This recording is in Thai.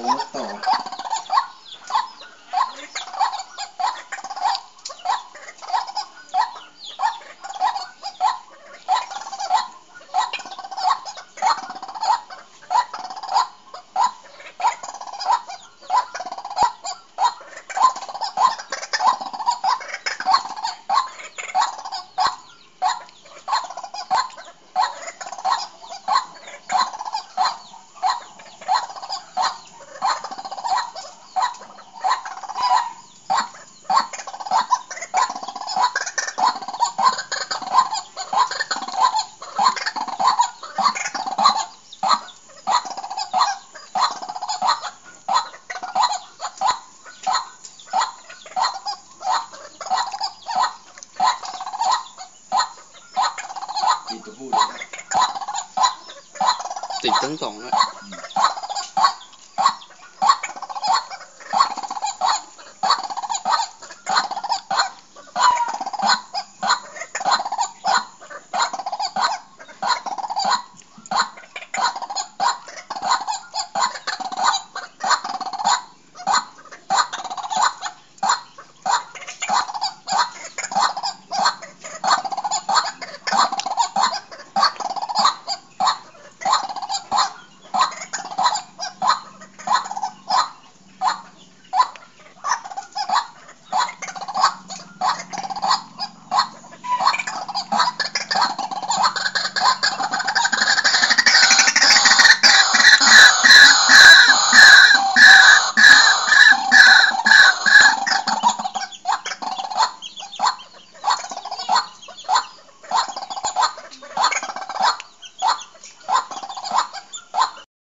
Então, então. ติดตัวพูดเลยนะติดทั้งสองอะอืม